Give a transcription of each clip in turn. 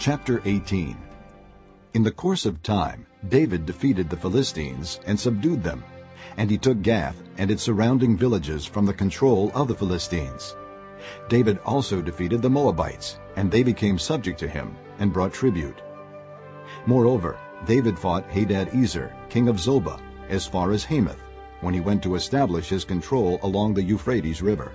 Chapter 18 In the course of time, David defeated the Philistines and subdued them, and he took Gath and its surrounding villages from the control of the Philistines. David also defeated the Moabites, and they became subject to him and brought tribute. Moreover, David fought Hadad-ezer, king of Zobah, as far as Hamath, when he went to establish his control along the Euphrates River.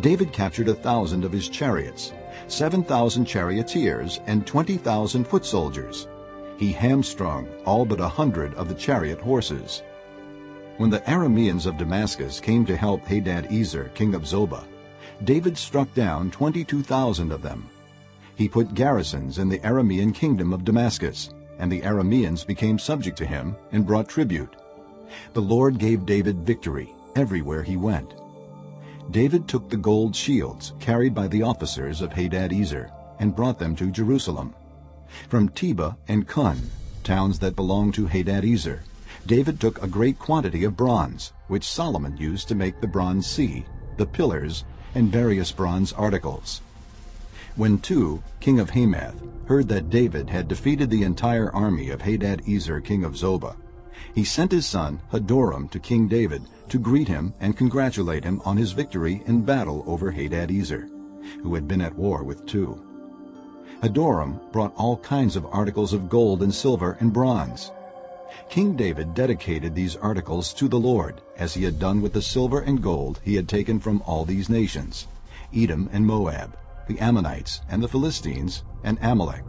David captured a thousand of his chariots, seven thousand charioteers, and twenty thousand foot soldiers. He hamstrung all but a hundred of the chariot horses. When the Arameans of Damascus came to help Hadad-ezer, king of Zobah, David struck down 22,000 of them. He put garrisons in the Aramean kingdom of Damascus, and the Arameans became subject to him and brought tribute. The Lord gave David victory everywhere he went. David took the gold shields carried by the officers of Hadad-ezer and brought them to Jerusalem. From Tebah and Kun, towns that belonged to Hadad-ezer, David took a great quantity of bronze, which Solomon used to make the bronze sea, the pillars, and various bronze articles. When Tou, king of Hamath, heard that David had defeated the entire army of Hadad-ezer, king of Zobah, he sent his son Hadoram to King David to greet him and congratulate him on his victory in battle over Hadad-ezer, who had been at war with Tou. Hadoram brought all kinds of articles of gold and silver and bronze. King David dedicated these articles to the Lord, as he had done with the silver and gold he had taken from all these nations, Edom and Moab, the Ammonites and the Philistines, and Amalek.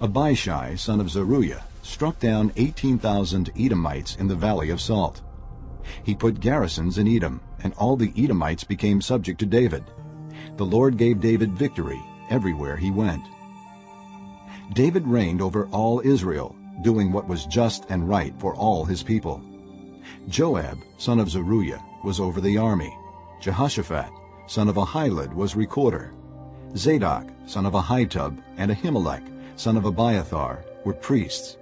Abishai, son of Zeruiah, struck down 18,000 Edomites in the Valley of Salt. He put garrisons in Edom, and all the Edomites became subject to David. The Lord gave David victory everywhere he went. David reigned over all Israel, doing what was just and right for all his people. Joab, son of Zeruiah, was over the army. Jehoshaphat, son of Ahilud, was recorder. Zadok, son of Ahitub, and Ahimelech, son of Abiathar, were priests.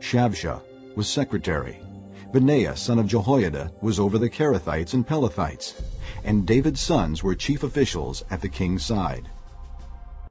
Shavsha was secretary. Benaiah, son of Jehoiada, was over the Kerethites and Pelethites. And David's sons were chief officials at the king's side.